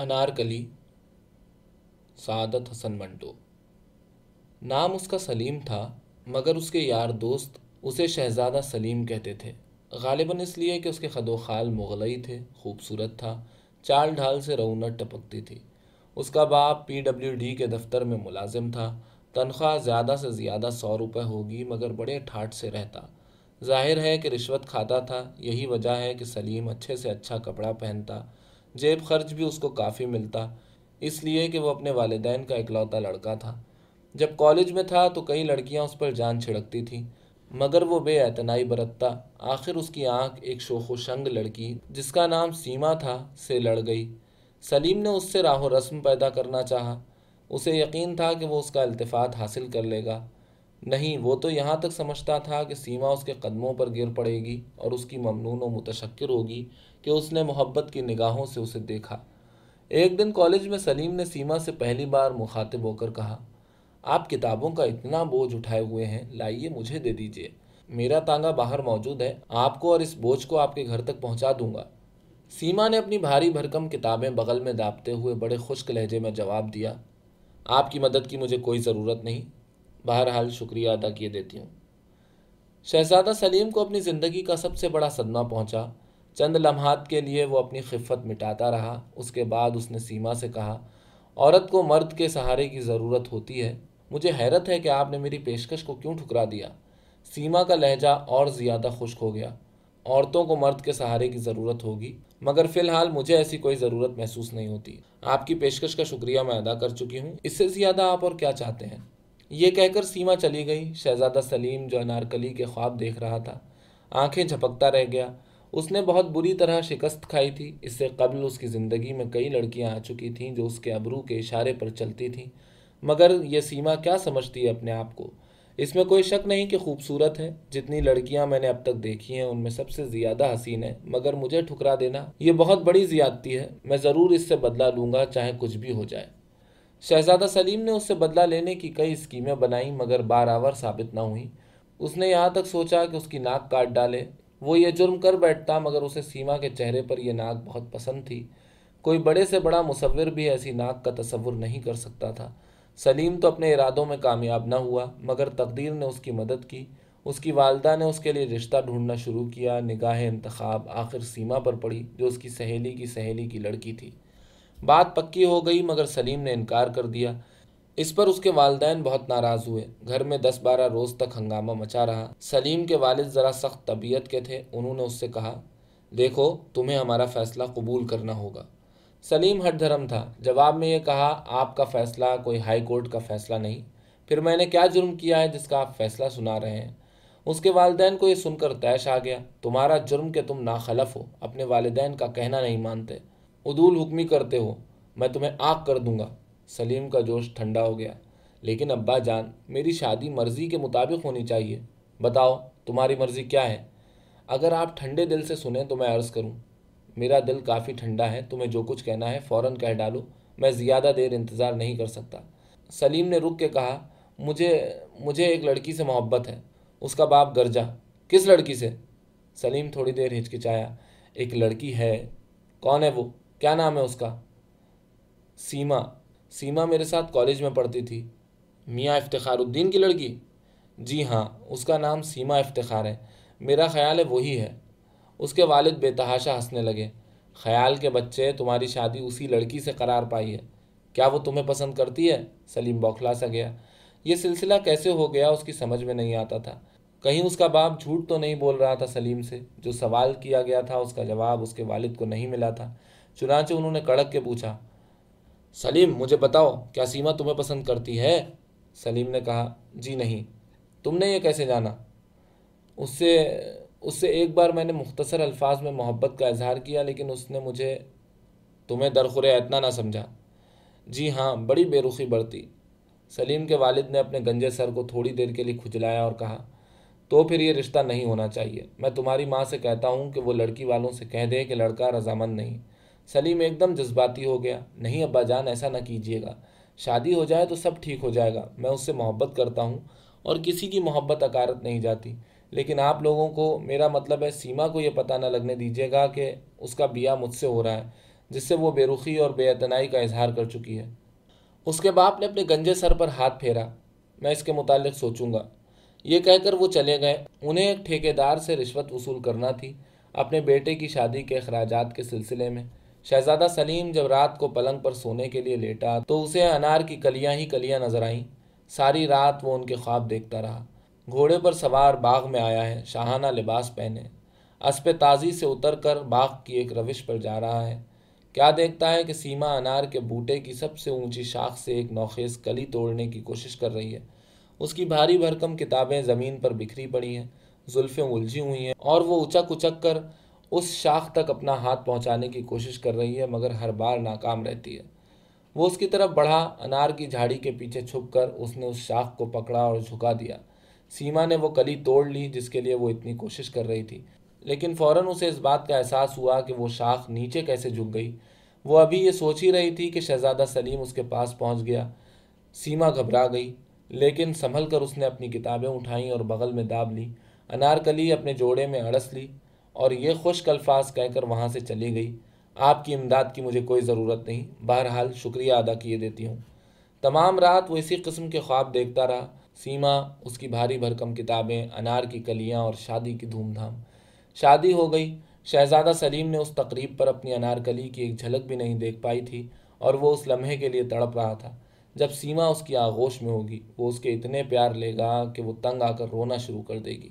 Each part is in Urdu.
انارکلی، سعادت حسن منٹو۔ نام اس کا سلیم تھا، مگر اس کے یار دوست اسے شہزادہ سلیم کہتے تھے۔ غالباً اس لیے کہ اس کے خد و خال مغلئی تھے، خوبصورت تھا، چال ڈھال سے رونت ٹپکتی تھی۔ اس کا باپ پی ڈبلیو ڈی کے دفتر میں ملازم تھا۔ تنخواہ زیادہ سے زیادہ سو روپے ہوگی، مگر بڑے ٹھاٹ سے رہتا۔ ظاہر ہے کہ رشوت کھاتا تھا، یہی وجہ ہے کہ سلیم اچھے سے اچھا کپڑا پہنتا۔ جیب خرچ بھی اس کو کافی ملتا، اس لیے کہ وہ اپنے والدین کا اکلوتا لڑکا تھا۔ جب کالج میں تھا تو کئی لڑکیاں اس پر جان چھڑکتی تھیں، مگر وہ بے اعتنائی برتتا۔ آخر اس کی آنکھ ایک شوخ و شنگ لڑکی، جس کا نام سیما تھا، سے لڑ گئی۔ سلیم نے اس سے راہ و رسم پیدا کرنا چاہا۔ اسے یقین تھا کہ وہ اس کا التفات حاصل کر لے گا۔ نہیں، وہ تو یہاں تک سمجھتا تھا کہ سیما اس کے قدموں پر گر پڑے گی اور اس کی ممنون و متشکر ہوگی۔ کہ اس نے محبت کی نگاہوں سے اسے دیکھا۔ ایک دن کالج میں سلیم نے سیما سے پہلی بار مخاطب ہو کر کہا، آپ کتابوں کا اتنا بوجھ اٹھائے ہوئے ہیں، لائیے مجھے دے دیجیے میرا تانگا باہر موجود ہے، آپ کو اور اس بوجھ کو آپ کے گھر تک پہنچا دوں گا سیما نے اپنی بھاری بھرکم کتابیں بغل میں داپتے ہوئے بڑے خشک لہجے میں جواب دیا، آپ کی مدد کی مجھے کوئی ضرورت نہیں، بہرحال شکریہ ادا کیے دیتی ہوں۔ شہزادہ سلیم کو اپنی زندگی کا سب سے بڑا صدمہ پہنچا۔ چند لمحات کے لیے وہ اپنی خفت مٹاتا رہا، اس کے بعد اس نے سیما سے کہا، عورت کو مرد کے سہارے کی ضرورت ہوتی ہے۔ مجھے حیرت ہے کہ آپ نے میری پیشکش کو کیوں ٹھکرا دیا۔ سیما کا لہجہ اور زیادہ خشک ہو گیا۔ عورتوں کو مرد کے سہارے کی ضرورت ہوگی، مگر فی الحال مجھے ایسی کوئی ضرورت محسوس نہیں ہوتی۔ آپ کی پیشکش کا شکریہ میں ادا کر چکی ہوں۔ اس سے زیادہ آپ اور کیا چاہتے ہیں؟ یہ کہہ کر سیما چلی گئی۔ شہزادہ سلیم جو انارکلی کے خواب دیکھ رہا تھا، آنکھیں جھپکتا رہ گیا۔ اس نے بہت بری طرح شکست کھائی تھی۔ اس سے قبل اس کی زندگی میں کئی لڑکیاں آ چکی تھیں جو اس کے ابرو کے اشارے پر چلتی تھیں۔ مگر یہ سیما کیا سمجھتی ہے اپنے آپ کو؟ اس میں کوئی شک نہیں کہ خوبصورت ہے۔ جتنی لڑکیاں میں نے اب تک دیکھی ہیں، ان میں سب سے زیادہ حسین ہے مگر مجھے ٹھکرا دینا، یہ بہت بڑی زیادتی ہے۔ میں ضرور اس سے بدلہ لوں گا، چاہے کچھ بھی ہو جائے۔ شہزادہ سلیم نے اس سے بدلہ لینے کی کئی اسکیمیں بنائیں، مگر بار ثابت نہ ہوئیں۔ اس نے یہاں تک سوچا کہ اس کی ناک کاٹ ڈالے۔ وہ یہ جرم کر بیٹھتا مگر اسے سیما کے چہرے پر یہ ناک بہت پسند تھی۔ کوئی بڑے سے بڑا مصور بھی ایسی ناک کا تصور نہیں کر سکتا تھا۔ سلیم تو اپنے ارادوں میں کامیاب نہ ہوا، مگر تقدیر نے اس کی مدد کی۔ اس کی والدہ نے اس کے لیے رشتہ ڈھونڈنا شروع کیا، نگاہ انتخاب آخر سیما پر پڑی، جو اس کی سہیلی کی سہیلی کی لڑکی تھی۔ بات پکی ہو گئی، مگر سلیم نے انکار کر دیا۔ اس پر اس کے والدین بہت ناراض ہوئے۔ گھر میں دس بارہ روز تک ہنگامہ مچا رہا۔ سلیم کے والد ذرا سخت طبیعت کے تھے۔ انہوں نے اس سے کہا، دیکھو، تمہیں ہمارا فیصلہ قبول کرنا ہوگا۔ سلیم ہٹ دھرم تھا۔ جواب میں یہ کہا، آپ کا فیصلہ، کوئی ہائی کورٹ کا فیصلہ نہیں۔ پھر میں نے کیا جرم کیا ہے جس کا آپ فیصلہ سنا رہے ہیں؟ اس کے والدین کو یہ سن کر تیش آ گیا۔ تمہارا جرم کہ تم ناخلف ہو، اپنے والدین کا کہنا نہیں مانتے۔ عدول حکمی کرتے ہو، میں تمہیں آگ کر دوں گا۔ سلیم کا جوش ٹھنڈا ہو گیا۔ لیکن ابا جان، میری شادی مرضی کے مطابق ہونی چاہیے۔ بتاؤ، تمہاری مرضی کیا ہے؟ اگر آپ ٹھنڈے دل سے سنیں تو میں عرض کروں، میرا دل کافی ٹھنڈا ہے، تمہیں جو کچھ کہنا ہے فوراً کہہ ڈالو، میں زیادہ دیر انتظار نہیں کر سکتا۔ سلیم نے رک کے کہا، مجھے مجھے ایک لڑکی سے محبت ہے، اس کا باپ گرجا۔ کس لڑکی سے؟ سلیم تھوڑی دیر ہچکچایا۔ ایک لڑکی ہے۔ کون ہے وہ؟ کیا نام ہے اس کا؟ سیما۔ سیما میرے ساتھ کالج میں پڑھتی تھی۔ میاں افتخار الدین کی لڑکی۔ جی ہاں اس کا نام سیما افتخار ہے۔ میرا خیال ہے وہی ہے۔ اس کے والد بے تحاشا ہنسنے لگے۔ خیال کے بچے، تمہاری شادی اسی لڑکی سے قرار پائی ہے۔ کیا وہ تمہیں پسند کرتی ہے؟ سلیم بوکھلا سا گیا۔ یہ سلسلہ کیسے ہو گیا اس کی سمجھ میں نہیں آتا تھا۔ کہیں اس کا باپ جھوٹ تو نہیں بول رہا تھا سلیم سے۔ جو سوال کیا گیا تھا، اس کا جواب اس کے والد کو نہیں ملا تھا۔ چنانچہ انہوں نے کڑک کے پوچھا سلیم، مجھے بتاؤ، کیا سیما تمہیں پسند کرتی ہے؟ سلیم نے کہا جی نہیں۔ تم نے یہ کیسے جانا؟ اس سے اس سے ایک بار میں نے مختصر الفاظ میں محبت کا اظہار کیا، لیکن اس نے مجھے تمہیں درخور اتنا نہ سمجھا۔ جی ہاں بڑی بے رخی بڑھتی سلیم کے والد نے اپنے گنجے سر کو تھوڑی دیر کے لیے کھجلایا اور کہا، تو پھر یہ رشتہ نہیں ہونا چاہیے۔ میں تمہاری ماں سے کہتا ہوں کہ وہ لڑکی والوں سے کہہ دے کہ لڑکا رضامند نہیں۔ سلیم ایک دم جذباتی ہو گیا، نہیں ابا جان، ایسا نہ کیجیے گا۔ شادی ہو جائے تو سب ٹھیک ہو جائے گا، میں اس سے محبت کرتا ہوں اور کسی کی محبت اکارت نہیں جاتی۔ لیکن آپ لوگوں کو میرا مطلب ہے، سیما کو یہ پتہ نہ لگنے دیجیے گا کہ اس کا بیاہ مجھ سے ہو رہا ہے، جس سے وہ بے رخی اور بے اتنائی کا اظہار کر چکی ہے۔ اس کے باپ نے اپنے گنجے سر پر ہاتھ پھیرا۔ میں اس کے متعلق سوچوں گا۔ یہ کہہ کر وہ چلے گئے۔ انہیں ایک ٹھیکیدار سے رشوت وصول کرنا تھی اپنے بیٹے کی شادی کے اخراجات کے سلسلے میں۔ شہزادہ سلیم جب رات کو پلنگ پر سونے کے لیے لیٹا تو اسے انار کی کلیاں ہی کلیاں نظر آئیں۔ ساری رات وہ ان کے خواب دیکھتا رہا۔ گھوڑے پر سوار باغ میں آیا ہے، شاہانہ لباس پہنے۔ اسپ تازی سے اتر کر باغ کی ایک روش پر جا رہا ہے۔ کیا دیکھتا ہے کہ سیما انار کے بوٹے کی سب سے اونچی شاخ سے ایک نوخیز کلی توڑنے کی کوشش کر رہی ہے۔ اس کی بھاری بھرکم کتابیں زمین پر بکھری پڑی ہیں، زلفیں الجھی ہوئی ہیں اور وہ اچک اچک کر اس شاخ تک اپنا ہاتھ پہنچانے کی کوشش کر رہی ہے، مگر ہر بار ناکام رہتی ہے۔ وہ اس کی طرف بڑھا، انار کی جھاڑی کے پیچھے چھپ کر اس نے اس شاخ کو پکڑا اور جھکا دیا۔ سیما نے وہ کلی توڑ لی، جس کے لیے وہ اتنی کوشش کر رہی تھی۔ لیکن فوراً اسے اس بات کا احساس ہوا کہ وہ شاخ نیچے کیسے جھک گئی۔ وہ ابھی یہ سوچ ہی رہی تھی کہ شہزادہ سلیم اس کے پاس پہنچ گیا۔ سیما گھبرا گئی، لیکن سنبھل کر اس نے اپنی کتابیں اٹھائیں اور بغل میں داب لی۔ انار کلی اپنے جوڑے میں اڑس لی۔ اور یہ خشک الفاظ کہہ کر وہاں سے چلی گئی۔ آپ کی امداد کی مجھے کوئی ضرورت نہیں۔ بہرحال، شکریہ ادا کیے دیتی ہوں۔ تمام رات وہ اسی قسم کے خواب دیکھتا رہا۔ سیما، اس کی بھاری بھرکم کتابیں، انار کی کلیاں اور شادی کی دھوم دھام۔ شادی ہو گئی۔ شہزادہ سلیم نے اس تقریب پر اپنی انار کلی کی ایک جھلک بھی نہیں دیکھ پائی تھی اور وہ اس لمحے کے لیے تڑپ رہا تھا۔ جب سیما اس کی آغوش میں ہوگی، وہ اس کے اتنے پیار لے گا کہ وہ تنگ آ کر رونا شروع کر دے گی۔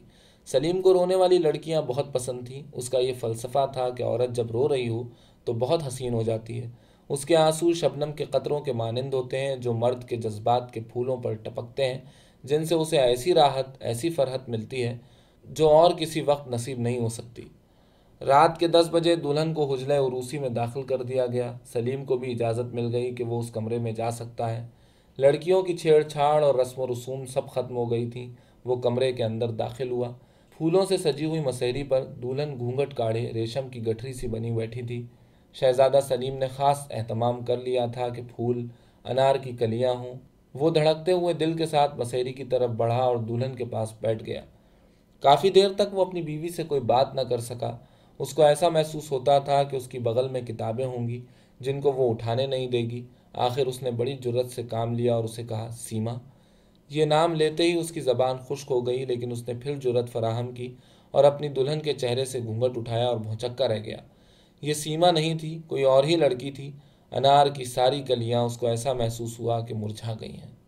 سلیم کو رونے والی لڑکیاں بہت پسند تھیں۔ اس کا یہ فلسفہ تھا کہ عورت جب رو رہی ہو تو بہت حسین ہو جاتی ہے۔ اس کے آنسو شبنم کے قطروں کے مانند ہوتے ہیں جو مرد کے جذبات کے پھولوں پر ٹپکتے ہیں، جن سے اسے ایسی راحت، ایسی فرحت ملتی ہے جو اور کسی وقت نصیب نہیں ہو سکتی۔ رات کے دس بجے دلہن کو حجلہ عروسی میں داخل کر دیا گیا۔ سلیم کو بھی اجازت مل گئی کہ وہ اس کمرے میں جا سکتا ہے۔ لڑکیوں کی چھیڑ چھاڑ اور رسم و رسوم سب ختم ہو گئی تھیں۔ وہ کمرے کے اندر داخل ہوا۔ پھولوں سے سجی ہوئی مسحری پر دلہن گھونگٹ کاڑھے ریشم کی گٹھری سی بنی بیٹھی تھی۔ شہزادہ سلیم نے خاص اہتمام کر لیا تھا کہ پھول انار کی کلیاں ہوں۔ وہ دھڑکتے ہوئے دل کے ساتھ مسحری کی طرف بڑھا اور دلہن کے پاس بیٹھ گیا۔ کافی دیر تک وہ اپنی بیوی سے کوئی بات نہ کر سکا۔ اس کو ایسا محسوس ہوتا تھا کہ اس کی بغل میں کتابیں ہوں گی جن کو وہ اٹھانے نہیں دے گی۔ آخر اس نے بڑی جرت سے کام لیا اور اسے کہا، سیما یہ نام لیتے ہی اس کی زبان خشک ہو گئی، لیکن اس نے پھر جرت فراہم کی اور اپنی دلہن کے چہرے سے گھونگھٹ اٹھایا اور بھونچکا رہ گیا۔ یہ سیما نہیں تھی، کوئی اور ہی لڑکی تھی۔ انار کی ساری کلیاں، اس کو ایسا محسوس ہوا کہ مرجھا گئی ہیں۔